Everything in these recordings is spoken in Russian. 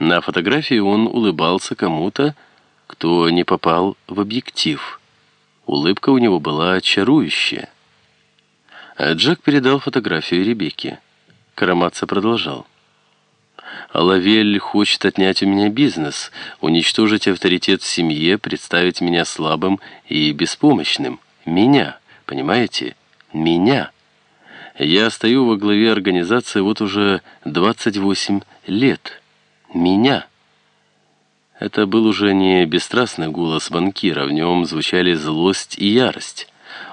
На фотографии он улыбался кому-то, кто не попал в объектив. Улыбка у него была чарующая. А Джек передал фотографию Ребекке. Караматца продолжал. Лавель хочет отнять у меня бизнес, уничтожить авторитет в семье, представить меня слабым и беспомощным. Меня, понимаете? Меня. Я стою во главе организации вот уже 28 лет. Меня. Это был уже не бесстрастный голос банкира, в нем звучали злость и ярость.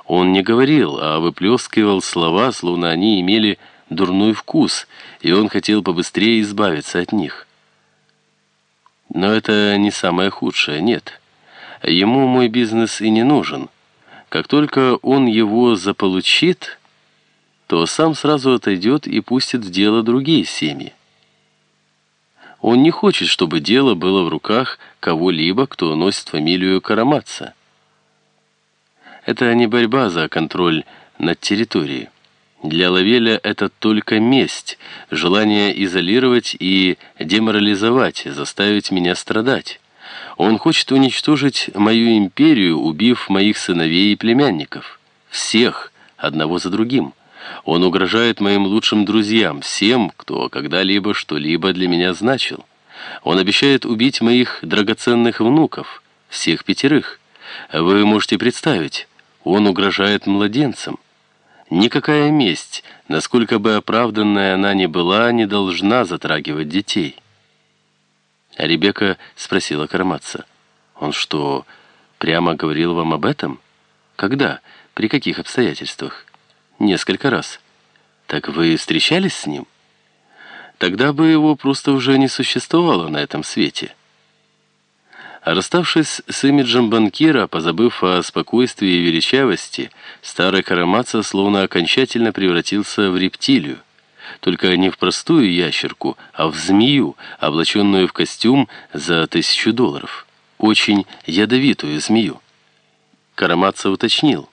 Он не говорил, а выплескивал слова, словно они имели дурной вкус, и он хотел побыстрее избавиться от них. Но это не самое худшее, нет. Ему мой бизнес и не нужен. Как только он его заполучит, то сам сразу отойдет и пустит в дело другие семьи. Он не хочет, чтобы дело было в руках кого-либо, кто носит фамилию Караматца. Это не борьба за контроль над территорией. Для Лавеля это только месть, желание изолировать и деморализовать, заставить меня страдать. Он хочет уничтожить мою империю, убив моих сыновей и племянников. Всех, одного за другим. Он угрожает моим лучшим друзьям, всем, кто когда-либо что-либо для меня значил. Он обещает убить моих драгоценных внуков, всех пятерых. Вы можете представить, он угрожает младенцам. Никакая месть, насколько бы оправданная она ни была, не должна затрагивать детей. Ребекка спросила Карматца. «Он что, прямо говорил вам об этом? Когда? При каких обстоятельствах?» «Несколько раз». «Так вы встречались с ним?» «Тогда бы его просто уже не существовало на этом свете». Расставшись с имиджем банкира, позабыв о спокойствии и величавости, старый Карамаца словно окончательно превратился в рептилию. Только не в простую ящерку, а в змею, облаченную в костюм за тысячу долларов. Очень ядовитую змею. Карамаца уточнил.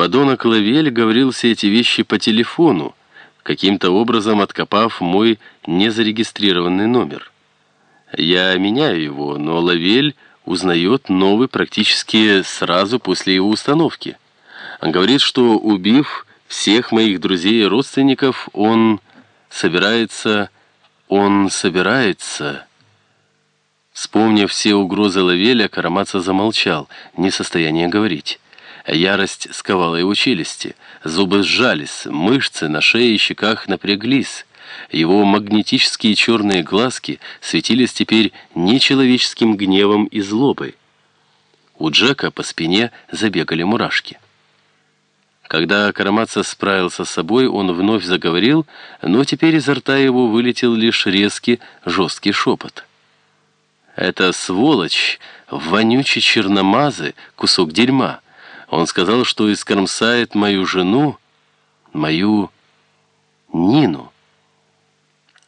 Подонок Лавель говорил все эти вещи по телефону, каким-то образом откопав мой незарегистрированный номер. Я меняю его, но Лавель узнает новый практически сразу после его установки. Он говорит, что убив всех моих друзей и родственников, он собирается... он собирается... Вспомнив все угрозы Лавеля, Карамаца замолчал, не в состоянии говорить. Ярость сковала его челюсти, зубы сжались, мышцы на шее и щеках напряглись. Его магнетические черные глазки светились теперь нечеловеческим гневом и злобой. У Джека по спине забегали мурашки. Когда Карамаца справился с собой, он вновь заговорил, но теперь изо рта его вылетел лишь резкий, жесткий шепот. «Это сволочь, вонючий черномазы, кусок дерьма. Он сказал, что искромсает мою жену, мою Нину».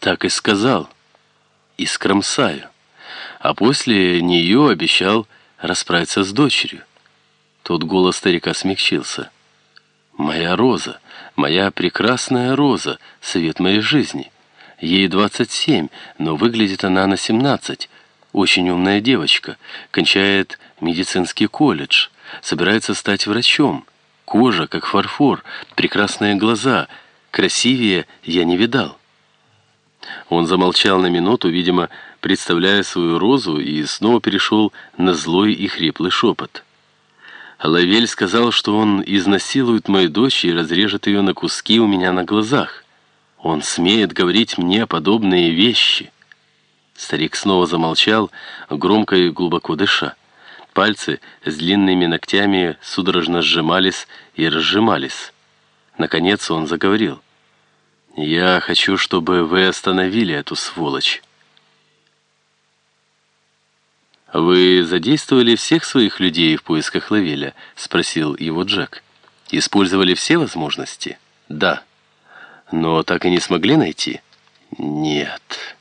Так и сказал. Искромсаю. А после нее обещал расправиться с дочерью. Тот голос старика смягчился. «Моя Роза, моя прекрасная Роза, совет моей жизни. Ей 27, но выглядит она на 17. Очень умная девочка, кончает медицинский колледж, собирается стать врачом. Кожа, как фарфор, прекрасные глаза, красивее я не видал». Он замолчал на минуту, видимо, представляя свою розу, и снова перешел на злой и хриплый шепот. Лавель сказал, что он изнасилует мою дочь и разрежет ее на куски у меня на глазах. Он смеет говорить мне подобные вещи. Старик снова замолчал, громко и глубоко дыша. Пальцы с длинными ногтями судорожно сжимались и разжимались. Наконец он заговорил. Я хочу, чтобы вы остановили эту сволочь. «Вы задействовали всех своих людей в поисках Лавеля?» — спросил его Джек. «Использовали все возможности?» «Да». «Но так и не смогли найти?» «Нет».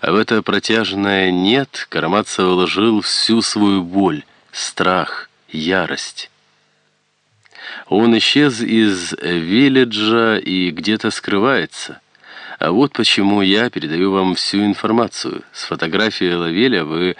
А в это протяжное «нет» Карамацев вложил всю свою боль, страх, ярость. Он исчез из Вилледжа и где-то скрывается. А вот почему я передаю вам всю информацию. С фотографией Лавеля вы